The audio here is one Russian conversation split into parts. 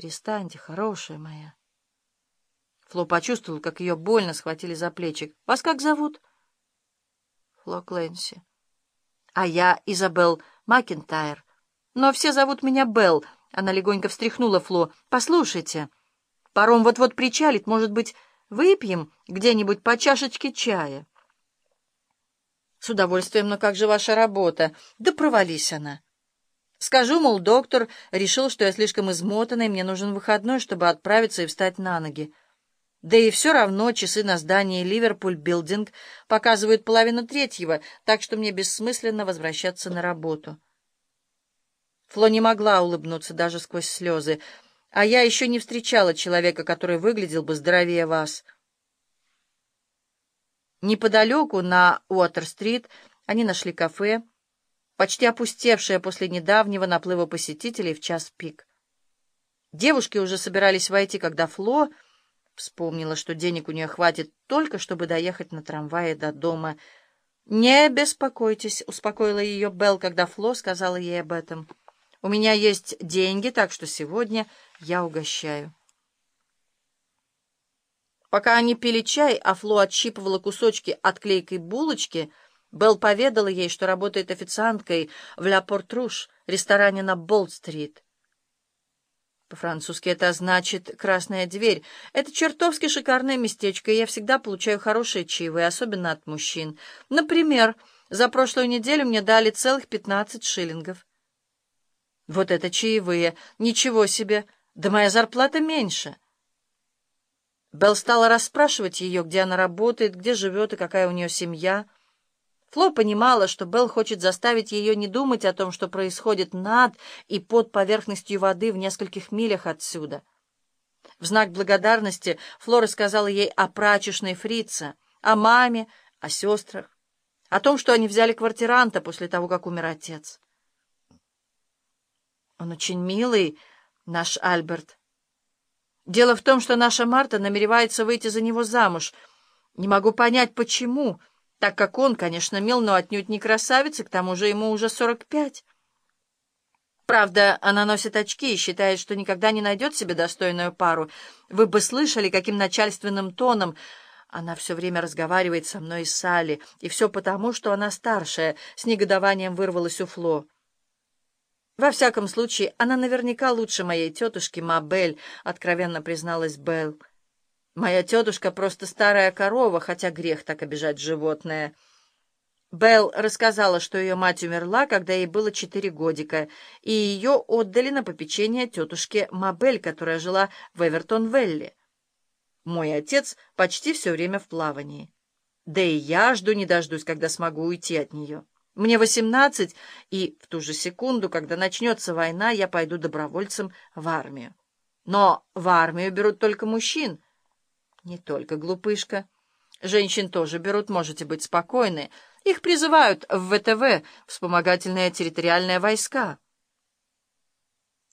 перестаньте, хорошая моя. Фло почувствовал, как ее больно схватили за плечи. «Вас как зовут?» «Фло Клэнси». «А я Изабел Макентайр. Но все зовут меня Белл». Она легонько встряхнула Фло. «Послушайте, паром вот-вот причалит. Может быть, выпьем где-нибудь по чашечке чая?» «С удовольствием, но как же ваша работа?» «Да провались она». Скажу, мол, доктор решил, что я слишком измотана, и мне нужен выходной, чтобы отправиться и встать на ноги. Да и все равно часы на здании Ливерпуль-билдинг показывают половину третьего, так что мне бессмысленно возвращаться на работу. Фло не могла улыбнуться даже сквозь слезы, а я еще не встречала человека, который выглядел бы здоровее вас. Неподалеку, на Уотер-стрит, они нашли кафе, почти опустевшее после недавнего наплыва посетителей в час пик. Девушки уже собирались войти, когда Фло вспомнила, что денег у нее хватит только, чтобы доехать на трамвае до дома. «Не беспокойтесь», — успокоила ее Белл, когда Фло сказала ей об этом. «У меня есть деньги, так что сегодня я угощаю». Пока они пили чай, а Фло отщипывала кусочки от клейкой булочки, Белл поведала ей, что работает официанткой в «Ля Портруш», ресторане на Болт-стрит. По-французски это значит «красная дверь». Это чертовски шикарное местечко, и я всегда получаю хорошие чаевые, особенно от мужчин. Например, за прошлую неделю мне дали целых пятнадцать шиллингов. Вот это чаевые! Ничего себе! Да моя зарплата меньше. Белл стала расспрашивать ее, где она работает, где живет и какая у нее семья. Фло понимала, что Белл хочет заставить ее не думать о том, что происходит над и под поверхностью воды в нескольких милях отсюда. В знак благодарности Флора сказала ей о прачечной фрице, о маме, о сестрах, о том, что они взяли квартиранта после того, как умер отец. Он очень милый, наш Альберт. Дело в том, что наша Марта намеревается выйти за него замуж. Не могу понять, почему так как он, конечно, мил, но отнюдь не красавец, и к тому же ему уже сорок пять. Правда, она носит очки и считает, что никогда не найдет себе достойную пару. Вы бы слышали, каким начальственным тоном она все время разговаривает со мной и Салли, и все потому, что она старшая, с негодованием вырвалась у Фло. Во всяком случае, она наверняка лучше моей тетушки Мабель, откровенно призналась Белл. Моя тетушка просто старая корова, хотя грех так обижать животное. Белл рассказала, что ее мать умерла, когда ей было четыре годика, и ее отдали на попечение тетушке Мабель, которая жила в Эвертон-Велли. Мой отец почти все время в плавании. Да и я жду не дождусь, когда смогу уйти от нее. Мне восемнадцать, и в ту же секунду, когда начнется война, я пойду добровольцем в армию. Но в армию берут только мужчин — не только глупышка. Женщин тоже берут, можете быть спокойны. Их призывают в ВТВ, вспомогательные территориальные войска.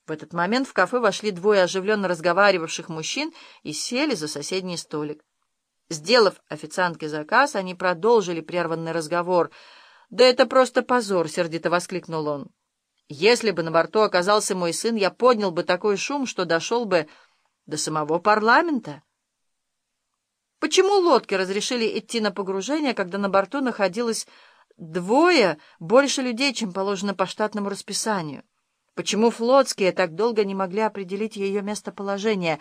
В этот момент в кафе вошли двое оживленно разговаривавших мужчин и сели за соседний столик. Сделав официантке заказ, они продолжили прерванный разговор. «Да это просто позор!» — сердито воскликнул он. «Если бы на борту оказался мой сын, я поднял бы такой шум, что дошел бы до самого парламента». Почему лодки разрешили идти на погружение, когда на борту находилось двое больше людей, чем положено по штатному расписанию? Почему флотские так долго не могли определить ее местоположение?